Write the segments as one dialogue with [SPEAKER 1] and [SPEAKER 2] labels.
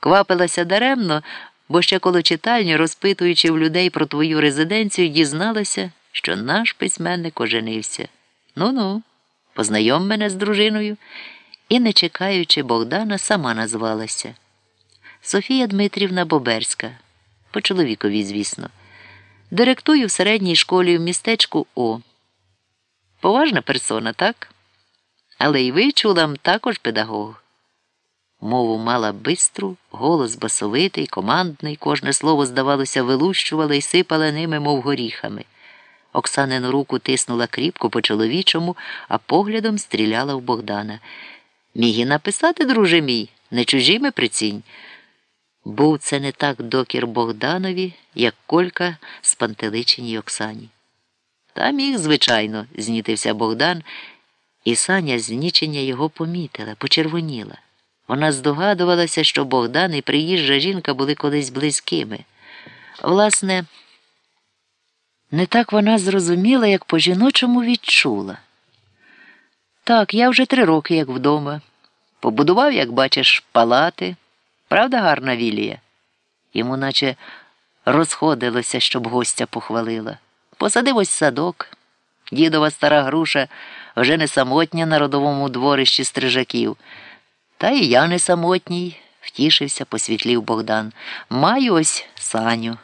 [SPEAKER 1] Квапилася даремно, бо ще коло читальні, розпитуючи в людей про твою резиденцію, дізналася, що наш письменник оженився. Ну ну, познайом мене з дружиною і, не чекаючи Богдана, сама назвалася. Софія Дмитрівна Боберська, по чоловікові, звісно. Директую в середній школі в містечку О. Поважна персона, так? Але й ви, чулам, також педагог. Мову мала бистру, голос басовитий, командний, кожне слово, здавалося, вилущувала і сипала ними, мов горіхами. Оксанину руку тиснула кріпко по чоловічому, а поглядом стріляла в Богдана. Міг і написати, друже мій, не чужими прицінь. Був це не так докір Богданові, як колька спантеличеній Оксані. Та міг, звичайно, знітився Богдан, і Саня знічення його помітила, почервоніла. Вона здогадувалася, що Богдан і приїжджа жінка були колись близькими. Власне, не так вона зрозуміла, як по жіночому відчула. Так, я вже три роки як вдома. Побудував, як бачиш, палати. Правда, гарна Вілія? Йому наче розходилося, щоб гостя похвалила. Посадив ось садок. Дідова стара груша вже не самотня на родовому дворищі стрижаків. Та і я не самотній, втішився, посвітлів Богдан. Маю ось Саню.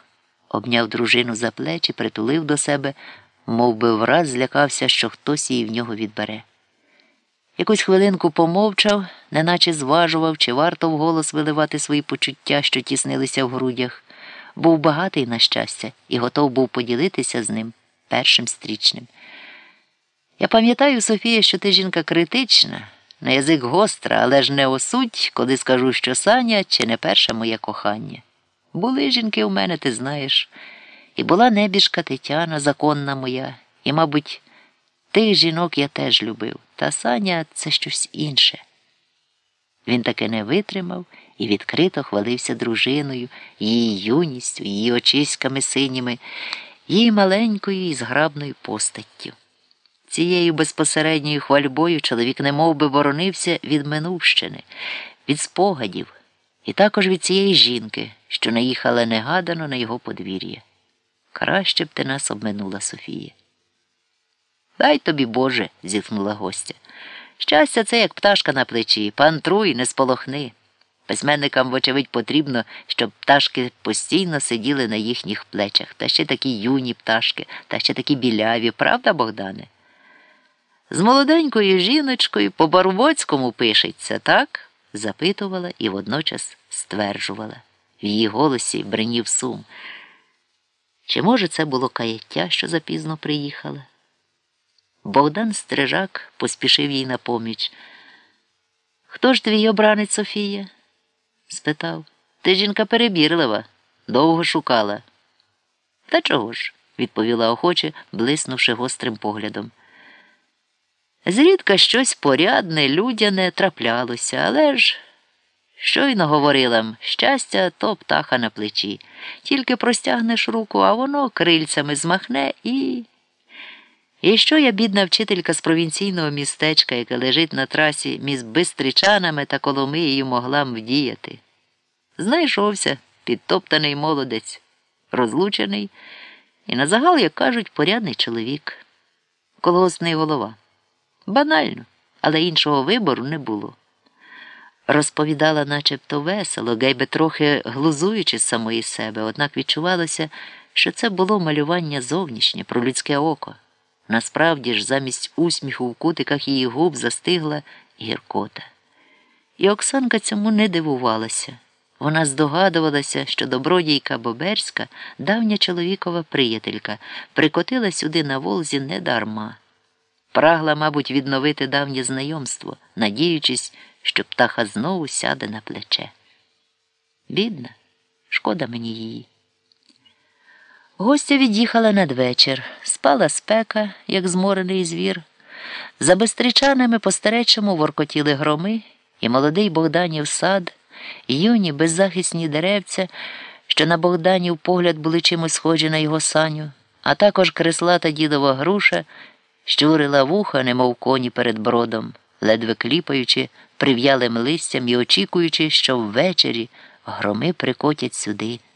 [SPEAKER 1] Обняв дружину за плечі, притулив до себе, мов би враз злякався, що хтось її в нього відбере. Якусь хвилинку помовчав, неначе зважував, чи варто вголос виливати свої почуття, що тіснилися в грудях. Був багатий, на щастя, і готов був поділитися з ним першим стрічним. Я пам'ятаю, Софія, що ти жінка критична, на язик гостра, але ж не осудь, коли скажу, що Саня чи не перше моє кохання. Були жінки у мене, ти знаєш, і була небіжка Тетяна, законна моя, і, мабуть, тих жінок я теж любив, та Саня це щось інше. Він таки не витримав і відкрито хвалився дружиною, її юністю, її очиськами синіми, її маленькою і зграбною постаттю. Цією безпосередньою хвальбою чоловік немов би боронився від минувщини, від спогадів, і також від цієї жінки, що наїхала негадано на його подвір'я. Краще б ти нас обминула Софія. Дай тобі, Боже, зітхнула гостя. Щастя, це як пташка на плечі, пантруй, не сполохни. Письменникам, вочевидь, потрібно, щоб пташки постійно сиділи на їхніх плечах, та ще такі юні пташки, та ще такі біляві, правда, Богдане? З молоденькою жіночкою по Барвоцькому пишеться, так? запитувала і водночас стверджувала. В її голосі бринів сум. Чи, може, це було каяття, що запізно приїхала? Богдан Стрижак поспішив їй на поміч. Хто ж твій обранець Софія? спитав. Ти жінка перебірлива, довго шукала. Та чого ж? відповіла охоче, блиснувши гострим поглядом. Зрідка щось порядне, людяне траплялося, але ж щойно говорила щастя то птаха на плечі. Тільки простягнеш руку, а воно крильцями змахне і. І що я, бідна вчителька з провінційного містечка, яке лежить на трасі між Бистричанами та Коломиєю, могла вдіяти? Знайшовся підтоптаний молодець, розлучений, і на загал, як кажуть, порядний чоловік, колгоспний голова. Банально, але іншого вибору не було. Розповідала начебто весело, гейбе трохи глузуючи з самої себе, однак відчувалося, що це було малювання зовнішнє про людське око. Насправді ж, замість усміху в кутиках її губ застигла гіркота. І Оксанка цьому не дивувалася. Вона здогадувалася, що добродійка Боберська, давня чоловікова приятелька, прикотила сюди на Волзі недарма. Прагла, мабуть, відновити давнє знайомство, надіючись, що птаха знову сяде на плече. Бідна, шкода мені її. Гостя від'їхала надвечір, спала спека, як зморений звір. За безстрічаними по старечому воркотіли громи, і молодий Богданів сад, і юні беззахисні деревця, що на Богданів погляд були чимось схожі на його саню, а також креслата дідова груша, щурила вуха, немов коні перед бродом, ледве кліпаючи, прив'ялим листям і очікуючи, що ввечері громи прикотять сюди.